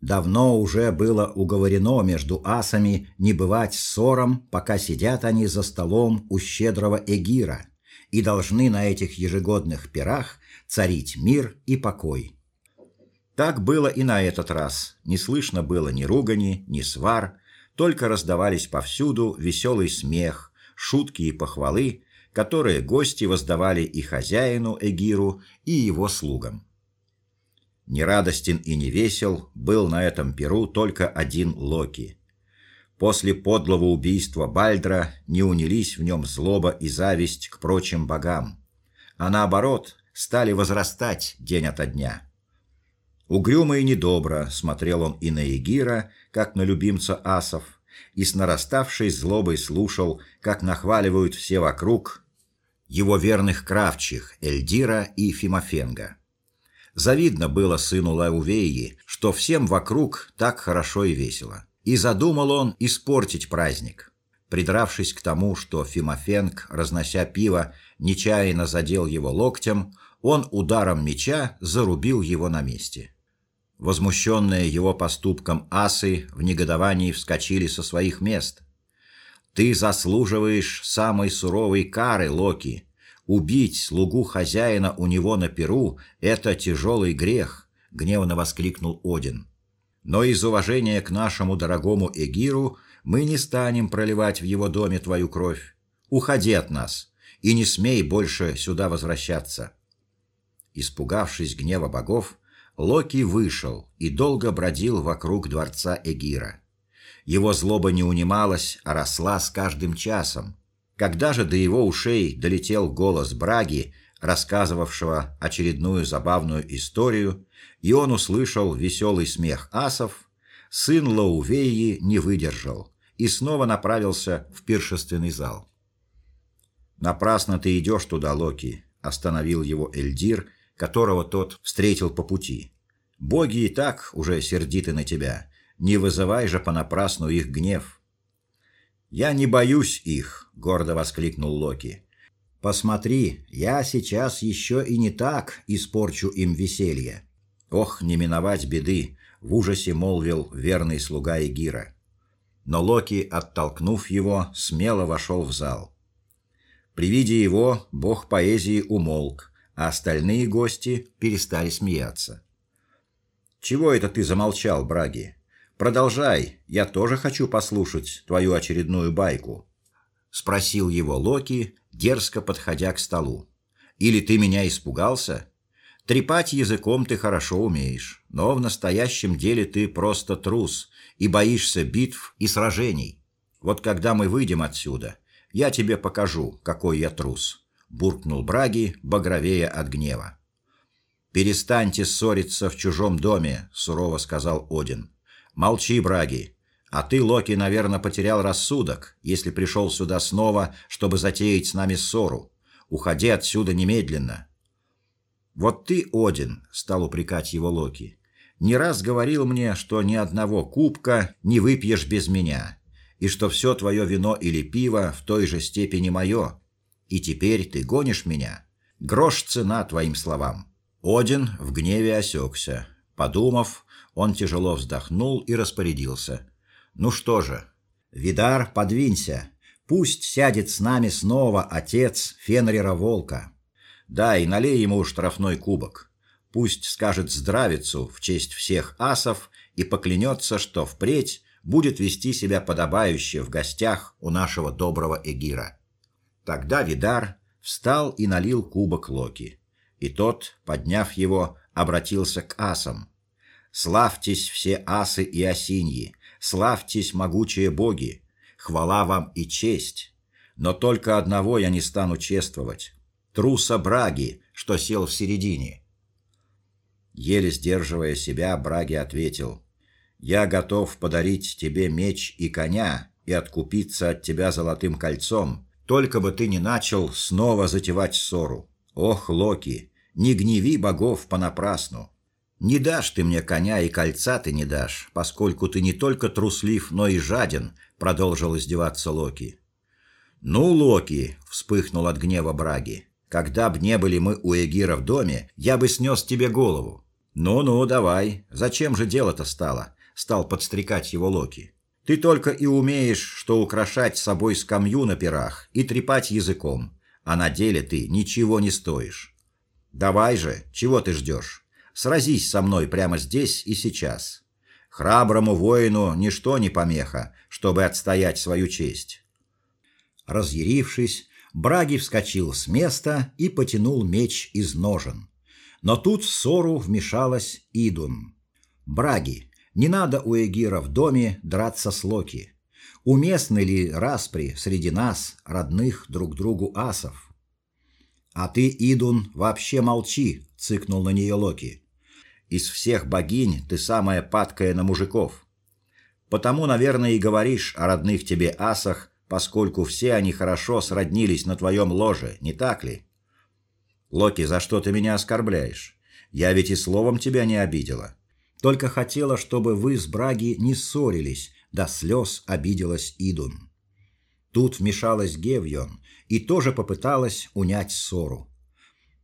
Давно уже было уговорено между асами не бывать ссорам, пока сидят они за столом у щедрого Эгира, и должны на этих ежегодных пирах царить мир и покой. Так было и на этот раз. Не слышно было ни ругани, ни свар, только раздавались повсюду веселый смех, шутки и похвалы, которые гости воздавали и хозяину Эгиру, и его слугам. Нерадостен и невесел был на этом перу только один Локи. После подлого убийства Бальдра не унились в нем злоба и зависть к прочим богам, а наоборот, стали возрастать день ото дня. Угрюмо и недобро смотрел он и на Егира, как на любимца асов, и с нараставшей злобой слушал, как нахваливают все вокруг его верных кравчих Эльдира и Фимофенга. Завидно было сыну Лаувеи, что всем вокруг так хорошо и весело. И задумал он испортить праздник. Придравшись к тому, что Фимофенг, разнося пиво, нечаянно задел его локтем, он ударом меча зарубил его на месте. Возмущенные его поступком асы в негодовании вскочили со своих мест. Ты заслуживаешь самой суровой кары, Локи. Убить слугу хозяина у него на перу это тяжелый грех, гневно воскликнул Один. Но из уважения к нашему дорогому Эгиру мы не станем проливать в его доме твою кровь. Уходи от нас и не смей больше сюда возвращаться. Испугавшись гнева богов, Локи вышел и долго бродил вокруг дворца Эгира. Его злоба не унималась, а росла с каждым часом. Когда же до его ушей долетел голос Браги, рассказывавшего очередную забавную историю, и он услышал веселый смех асов, сын Лаувеи не выдержал и снова направился в пиршественный зал. Напрасно ты идешь туда, Локи, остановил его Эльдир, которого тот встретил по пути. Боги и так уже сердиты на тебя. Не вызывай же понапрасну их гнев. Я не боюсь их, гордо воскликнул Локи. Посмотри, я сейчас еще и не так испорчу им веселье. Ох, не миновать беды, в ужасе молвил верный слуга Эгира. Но Локи, оттолкнув его, смело вошел в зал. При виде его бог поэзии умолк, а остальные гости перестали смеяться. Чего это ты замолчал, Браги? Продолжай, я тоже хочу послушать твою очередную байку, спросил его Локи, дерзко подходя к столу. Или ты меня испугался? Трепать языком ты хорошо умеешь, но в настоящем деле ты просто трус и боишься битв и сражений. Вот когда мы выйдем отсюда, я тебе покажу, какой я трус буркнул Браги, багровея от гнева. Перестаньте ссориться в чужом доме, сурово сказал Один. Молчи, Браги. А ты, Локи, наверное, потерял рассудок, если пришел сюда снова, чтобы затеять с нами ссору. Уходи отсюда немедленно. Вот ты, Один, стал упрекать его Локи. Не раз говорил мне, что ни одного кубка не выпьешь без меня, и что все твое вино или пиво в той же степени мое, и теперь ты гонишь меня? Грош цена твоим словам. Один в гневе осекся. Подумав, он тяжело вздохнул и распорядился: "Ну что же, Видар, подвинься. Пусть сядет с нами снова отец Фенрира Волка. Да, и налей ему штрафной кубок. Пусть скажет здравицу в честь всех асов и поклянется, что впредь будет вести себя подобающе в гостях у нашего доброго Эгира. Тогда Видар встал и налил кубок Локи. И тот, подняв его, обратился к асам. Славьтесь все асы и осиньи, славьтесь могучие боги. Хвала вам и честь. Но только одного я не стану чествовать труса Браги, что сел в середине. Еле сдерживая себя, Браги ответил: "Я готов подарить тебе меч и коня и откупиться от тебя золотым кольцом, только бы ты не начал снова затевать ссору. Ох, Локи, не гневи богов понапрасну. Не дашь ты мне коня и кольца ты не дашь, поскольку ты не только труслив, но и жаден, продолжил издеваться Локи. Ну, Локи, вспыхнул от гнева Браги. Когда б не были мы у Эгира в доме, я бы снес тебе голову. Ну-ну, давай. Зачем же дело-то стало? стал подстрекать его Локи. Ты только и умеешь, что украшать собой скамью на пирах и трепать языком, а на деле ты ничего не стоишь. Давай же, чего ты ждешь? Сразись со мной прямо здесь и сейчас. Храброму воину ничто не помеха, чтобы отстоять свою честь. Разъярившись, Браги вскочил с места и потянул меч из ножен. Но тут в ссору вмешалась Идун. Браги, не надо у Эгира в доме драться с Локи. Уместны ли распри среди нас, родных друг другу асов? А ты, Идун, вообще молчи, цыкнул на нее Локи. Из всех богинь ты самая падкая на мужиков. Потому, наверное, и говоришь о родных тебе асах, поскольку все они хорошо сроднились на твоем ложе, не так ли? Локи, за что ты меня оскорбляешь? Я ведь и словом тебя не обидела. Только хотела, чтобы вы с Браги не ссорились, до слез обиделась Идун. Тут вмешалась Гевьон и тоже попыталась унять ссору.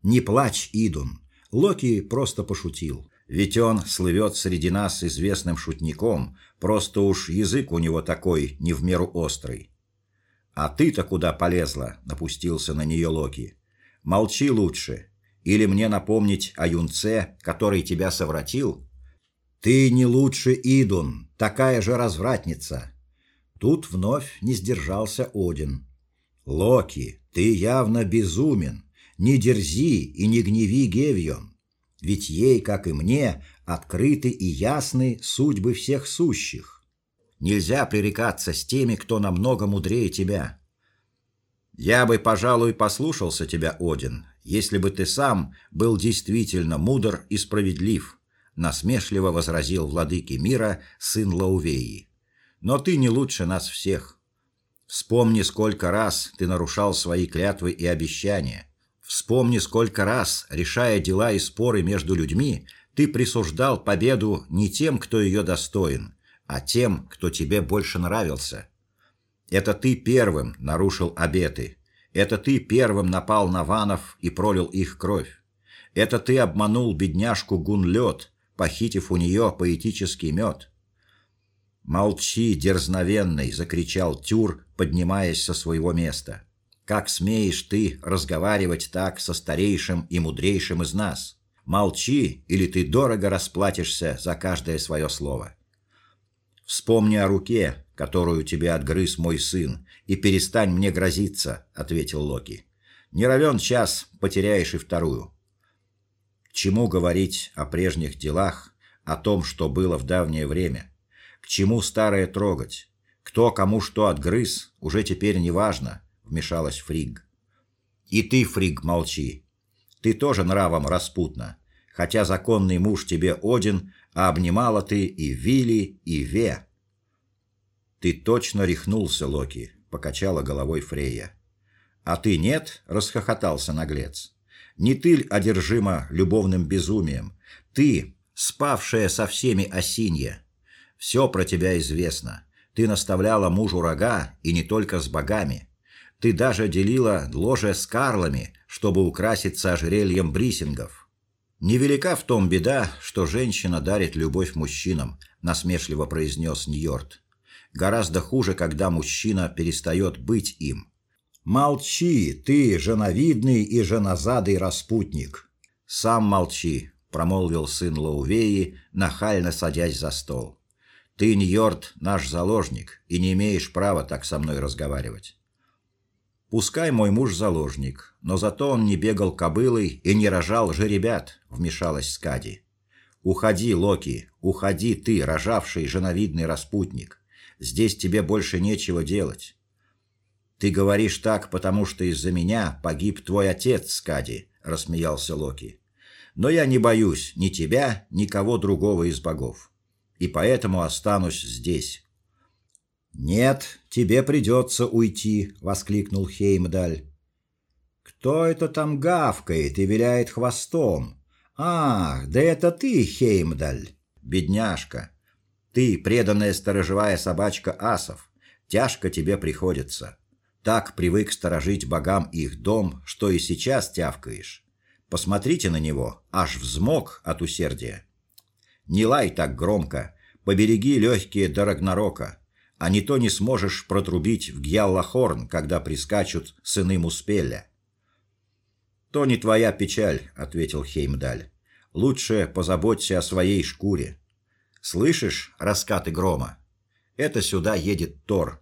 Не плачь, Идун. Локи просто пошутил. Ведь он слывет среди нас известным шутником, просто уж язык у него такой, не в меру острый. А ты-то куда полезла? напустился на нее Локи. Молчи лучше, или мне напомнить о юнце, который тебя совратил? Ты не лучше Идун, такая же развратница. Тут вновь не сдержался Один. Локи, ты явно безумен. Не дерзи и не гневи Гевион. Ведь ей, как и мне, открыты и ясны судьбы всех сущих. Нельзя пререкаться с теми, кто намного мудрее тебя. Я бы, пожалуй, послушался тебя, Один, если бы ты сам был действительно мудр и справедлив насмешливо возразил владыке мира сын Лаувеи. Но ты не лучше нас всех. Вспомни, сколько раз ты нарушал свои клятвы и обещания. Вспомни, сколько раз, решая дела и споры между людьми, ты присуждал победу не тем, кто ее достоин, а тем, кто тебе больше нравился. Это ты первым нарушил обеты. Это ты первым напал на ванов и пролил их кровь. Это ты обманул бедняжку Гунлёд, похитив у нее поэтический мед. "Молчи, дерзновенный", закричал Тюр, поднимаясь со своего места. "Как смеешь ты разговаривать так со старейшим и мудрейшим из нас? Молчи, или ты дорого расплатишься за каждое свое слово. Вспомни о руке, которую тебе отгрыз мой сын, и перестань мне грозиться", ответил Локи. "Не равен час потеряешь и вторую чему говорить о прежних делах, о том, что было в давнее время? К чему старое трогать? Кто кому что отгрыз, уже теперь не важно, вмешалась Фриг. И ты, Фриг, молчи. Ты тоже нравом распутна, хотя законный муж тебе Один, а обнимала ты и Вили, и Ве. Ты точно рехнулся, Локи, покачала головой Фрейя. А ты нет? расхохотался наглец. Не ты одержима любовным безумием, ты, спавшая со всеми осинья. Все про тебя известно. Ты наставляла мужу рога, и не только с богами. Ты даже делила ложе с карлами, чтобы украситься ожерельем брисингов. Невелика в том беда, что женщина дарит любовь мужчинам, насмешливо произнес Ньорд. Гораздо хуже, когда мужчина перестает быть им. Молчи, ты, женовидный и женозадый распутник. Сам молчи, промолвил сын Лаувеи, нахально садясь за стол. Ты, Ньорд, наш заложник, и не имеешь права так со мной разговаривать. Пускай мой муж заложник, но зато он не бегал кобылой и не рожал же ребят, вмешалась Скади. Уходи, Локи, уходи ты, рожавший женовидный распутник. Здесь тебе больше нечего делать. Ты говоришь так, потому что из-за меня погиб твой отец, Скади, рассмеялся Локи. Но я не боюсь ни тебя, ни кого другого из богов, и поэтому останусь здесь. Нет, тебе придется уйти, воскликнул Хеймдаль. Кто это там гавкает и виляет хвостом? Ах, да это ты, Хеймдаль, бедняжка. Ты преданная сторожевая собачка асов. Тяжко тебе приходится. Так привык сторожить богам их дом, что и сейчас тявкаешь. Посмотрите на него, аж взмок от усердия. Не лай так громко, побереги легкие до Рагнарока, а не то не сможешь протрубить в Гьяллахорн, когда прискачут сыны Муспеля. То не твоя печаль, ответил Хеймдаль. Лучше позаботься о своей шкуре. Слышишь раскаты грома? Это сюда едет Тор.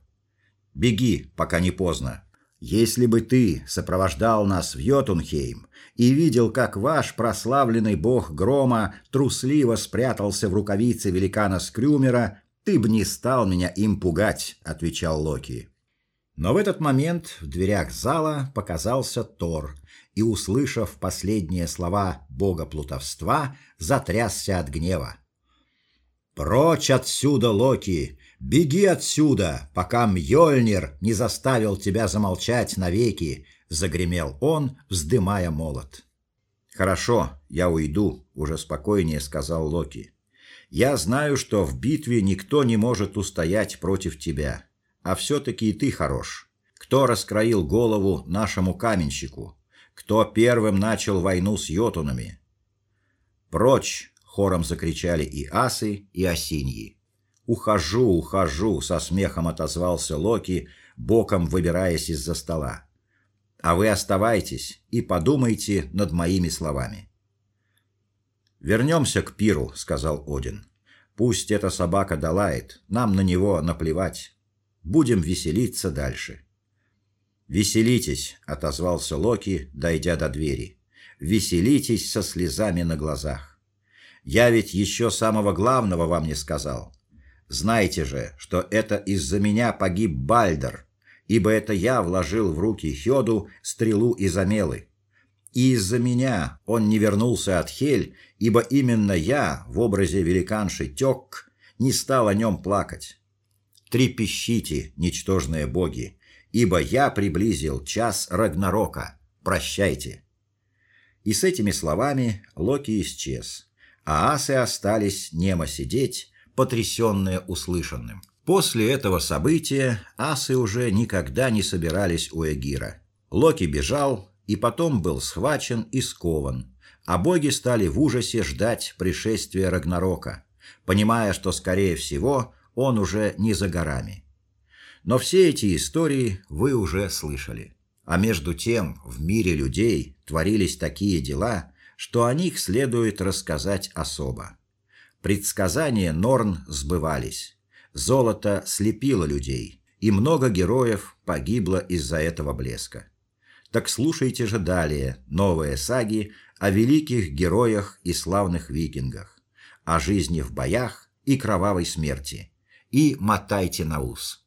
Беги, пока не поздно. Если бы ты сопровождал нас в Йотунхейм и видел, как ваш прославленный бог грома трусливо спрятался в рукавице великана Скрюмера, Ты б не стал меня им пугать, отвечал Локи. Но в этот момент в дверях зала показался Тор и, услышав последние слова бога плутовства, затрясся от гнева. Прочь отсюда, Локи, беги отсюда, пока Мьёльнир не заставил тебя замолчать навеки, загремел он, вздымая молот. Хорошо, я уйду, уже спокойнее сказал Локи. Я знаю, что в битве никто не может устоять против тебя, а все таки и ты хорош. Кто раскроил голову нашему каменщику? Кто первым начал войну с йотунами? Прочь, хором закричали и асы, и осиньи. Ухожу, ухожу, со смехом отозвался Локи, боком выбираясь из-за стола. А вы оставайтесь и подумайте над моими словами. Вернемся к пиру, сказал Один. Пусть эта собака долает, нам на него наплевать. Будем веселиться дальше. Веселитесь, отозвался Локи, дойдя до двери. Веселитесь со слезами на глазах. Я ведь еще самого главного вам не сказал. Знаете же, что это из-за меня погиб Бальдер, ибо это я вложил в руки Хёду стрелу из амелы. И из-за меня он не вернулся от Хель, ибо именно я в образе великанши Тёк не стал о нем плакать. Трепещите, ничтожные боги, ибо я приблизил час Рагнарока. Прощайте. И с этими словами Локи исчез, а асы остались немо сидеть, потрясенные услышанным. После этого события асы уже никогда не собирались у Эгира. Локи бежал, и потом был схвачен и скован, а боги стали в ужасе ждать пришествия Рагнарока, понимая, что скорее всего он уже не за горами. Но все эти истории вы уже слышали. А между тем в мире людей творились такие дела, что о них следует рассказать особо. Предсказания Норн сбывались. Золото слепило людей, и много героев погибло из-за этого блеска. Так слушайте же далее новые саги о великих героях и славных викингах, о жизни в боях и кровавой смерти. И мотайте на ус.